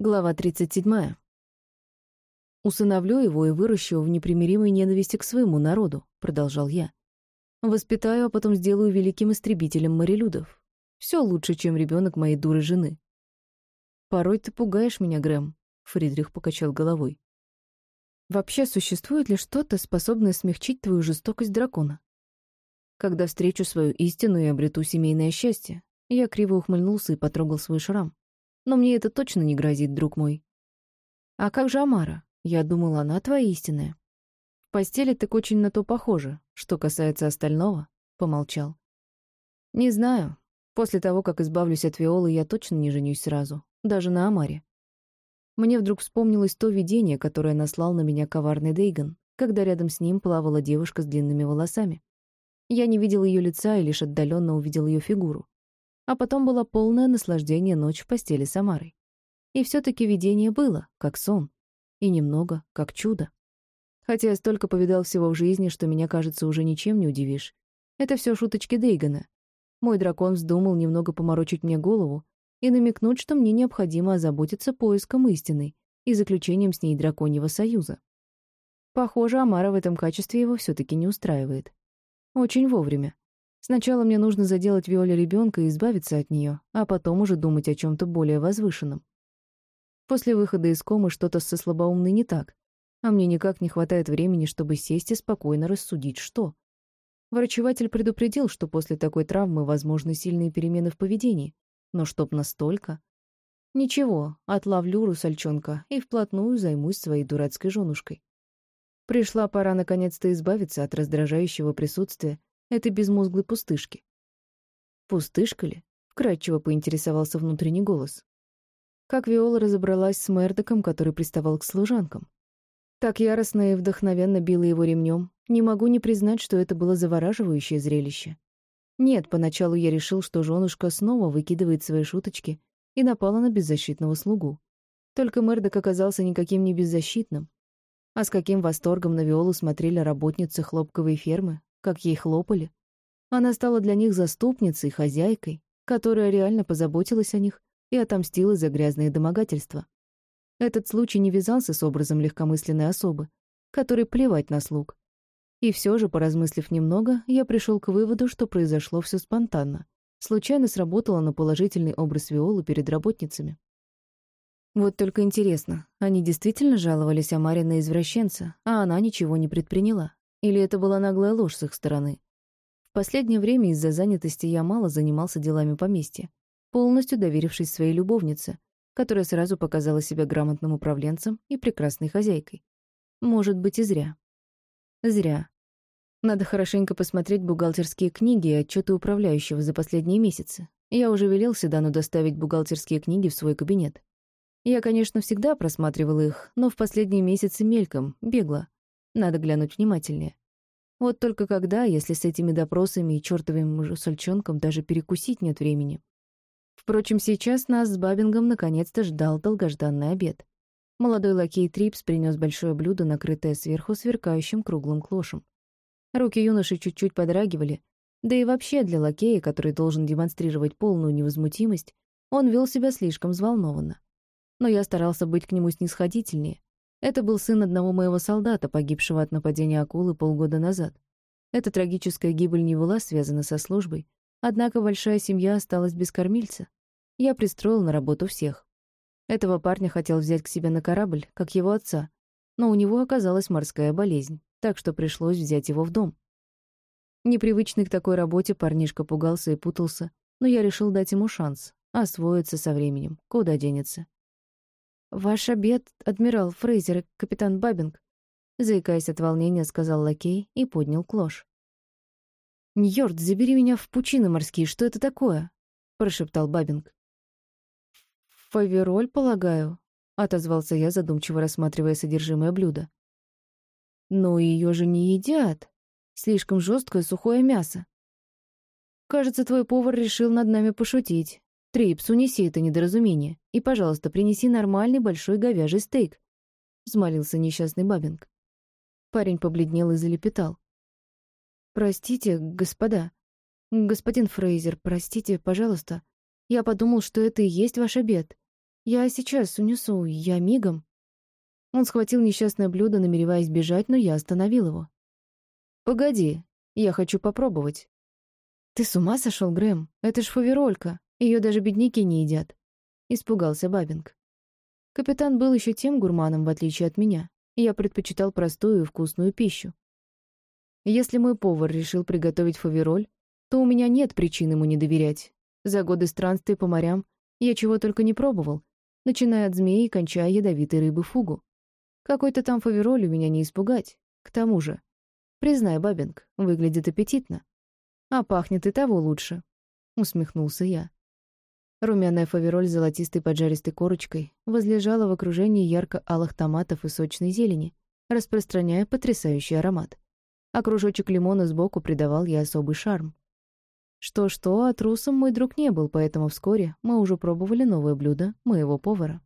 Глава 37. «Усыновлю его и выращу в непримиримой ненависти к своему народу», — продолжал я. «Воспитаю, а потом сделаю великим истребителем морелюдов. Все лучше, чем ребенок моей дуры жены». «Порой ты пугаешь меня, Грэм», — Фридрих покачал головой. «Вообще существует ли что-то, способное смягчить твою жестокость дракона?» «Когда встречу свою истину и обрету семейное счастье», я криво ухмыльнулся и потрогал свой шрам. Но мне это точно не грозит, друг мой. А как же Амара? Я думала, она твоя истинная. В постели так очень на то похоже. Что касается остального, помолчал. Не знаю. После того, как избавлюсь от Виолы, я точно не женюсь сразу. Даже на Амаре. Мне вдруг вспомнилось то видение, которое наслал на меня коварный Дейган, когда рядом с ним плавала девушка с длинными волосами. Я не видел ее лица и лишь отдаленно увидел ее фигуру а потом было полное наслаждение ночь в постели с Амарой. И все-таки видение было, как сон, и немного, как чудо. Хотя я столько повидал всего в жизни, что меня, кажется, уже ничем не удивишь. Это все шуточки Дейгана. Мой дракон вздумал немного поморочить мне голову и намекнуть, что мне необходимо озаботиться поиском истины и заключением с ней драконьего союза. Похоже, Амара в этом качестве его все-таки не устраивает. Очень вовремя. Сначала мне нужно заделать Виоле ребенка и избавиться от нее, а потом уже думать о чем-то более возвышенном. После выхода из комы что-то со слабоумной не так, а мне никак не хватает времени, чтобы сесть и спокойно рассудить, что. Врачеватель предупредил, что после такой травмы возможны сильные перемены в поведении, но чтоб настолько... Ничего, отловлю русальчонка и вплотную займусь своей дурацкой женушкой. Пришла пора наконец-то избавиться от раздражающего присутствия этой безмозглой пустышки. Пустышка ли? Вкратчиво поинтересовался внутренний голос. Как Виола разобралась с Мердоком, который приставал к служанкам. Так яростно и вдохновенно била его ремнем, не могу не признать, что это было завораживающее зрелище. Нет, поначалу я решил, что женушка снова выкидывает свои шуточки и напала на беззащитного слугу. Только Мердок оказался никаким не беззащитным. А с каким восторгом на Виолу смотрели работницы хлопковой фермы, как ей хлопали. Она стала для них заступницей, хозяйкой, которая реально позаботилась о них и отомстила за грязные домогательства. Этот случай не вязался с образом легкомысленной особы, которой плевать на слуг. И все же, поразмыслив немного, я пришел к выводу, что произошло все спонтанно. Случайно сработало на положительный образ Виолы перед работницами. Вот только интересно, они действительно жаловались о Маре на извращенца, а она ничего не предприняла? Или это была наглая ложь с их стороны? В последнее время из-за занятости я мало занимался делами поместья, полностью доверившись своей любовнице, которая сразу показала себя грамотным управленцем и прекрасной хозяйкой. Может быть, и зря. Зря. Надо хорошенько посмотреть бухгалтерские книги и отчеты управляющего за последние месяцы. Я уже велел Седану доставить бухгалтерские книги в свой кабинет. Я, конечно, всегда просматривал их, но в последние месяцы мельком, бегло, надо глянуть внимательнее. Вот только когда, если с этими допросами и чертовым русальчонком даже перекусить нет времени. Впрочем, сейчас нас с Бабингом наконец-то ждал долгожданный обед. Молодой лакей Трипс принес большое блюдо, накрытое сверху сверкающим круглым клошем. Руки юноши чуть-чуть подрагивали, да и вообще для лакея, который должен демонстрировать полную невозмутимость, он вел себя слишком взволнованно. Но я старался быть к нему снисходительнее, это был сын одного моего солдата, погибшего от нападения акулы полгода назад. Эта трагическая гибель не была связана со службой, однако большая семья осталась без кормильца. Я пристроил на работу всех. Этого парня хотел взять к себе на корабль, как его отца, но у него оказалась морская болезнь, так что пришлось взять его в дом. Непривычный к такой работе парнишка пугался и путался, но я решил дать ему шанс, освоиться со временем, куда денется. «Ваш обед, адмирал Фрейзер и капитан Бабинг», заикаясь от волнения, сказал лакей и поднял клош. «Ньорд, забери меня в пучины морские, что это такое?» — прошептал Бабинг. «Фавероль, полагаю», — отозвался я, задумчиво рассматривая содержимое блюда. «Но ее же не едят. Слишком жесткое сухое мясо. Кажется, твой повар решил над нами пошутить. Трипс, унеси это недоразумение. И, пожалуйста, принеси нормальный большой говяжий стейк», — взмолился несчастный Бабинг. Парень побледнел и залепетал. «Простите, господа. Господин Фрейзер, простите, пожалуйста. Я подумал, что это и есть ваш обед. «Я сейчас унесу, я мигом». Он схватил несчастное блюдо, намереваясь бежать, но я остановил его. «Погоди, я хочу попробовать». «Ты с ума сошел, Грэм? Это ж фаверолька. Ее даже бедняки не едят», — испугался Бабинг. Капитан был еще тем гурманом, в отличие от меня. Я предпочитал простую и вкусную пищу. Если мой повар решил приготовить фавероль, то у меня нет причин ему не доверять. За годы странствий по морям я чего только не пробовал, начиная от змеи и кончая ядовитой рыбы фугу. Какой-то там фавероль у меня не испугать. К тому же, признай, Бабинг, выглядит аппетитно. А пахнет и того лучше, — усмехнулся я. Румяная фавероль с золотистой поджаристой корочкой возлежала в окружении ярко-алых томатов и сочной зелени, распространяя потрясающий аромат. А кружочек лимона сбоку придавал ей особый шарм. Что-что, а трусом мой друг не был, поэтому вскоре мы уже пробовали новое блюдо моего повара.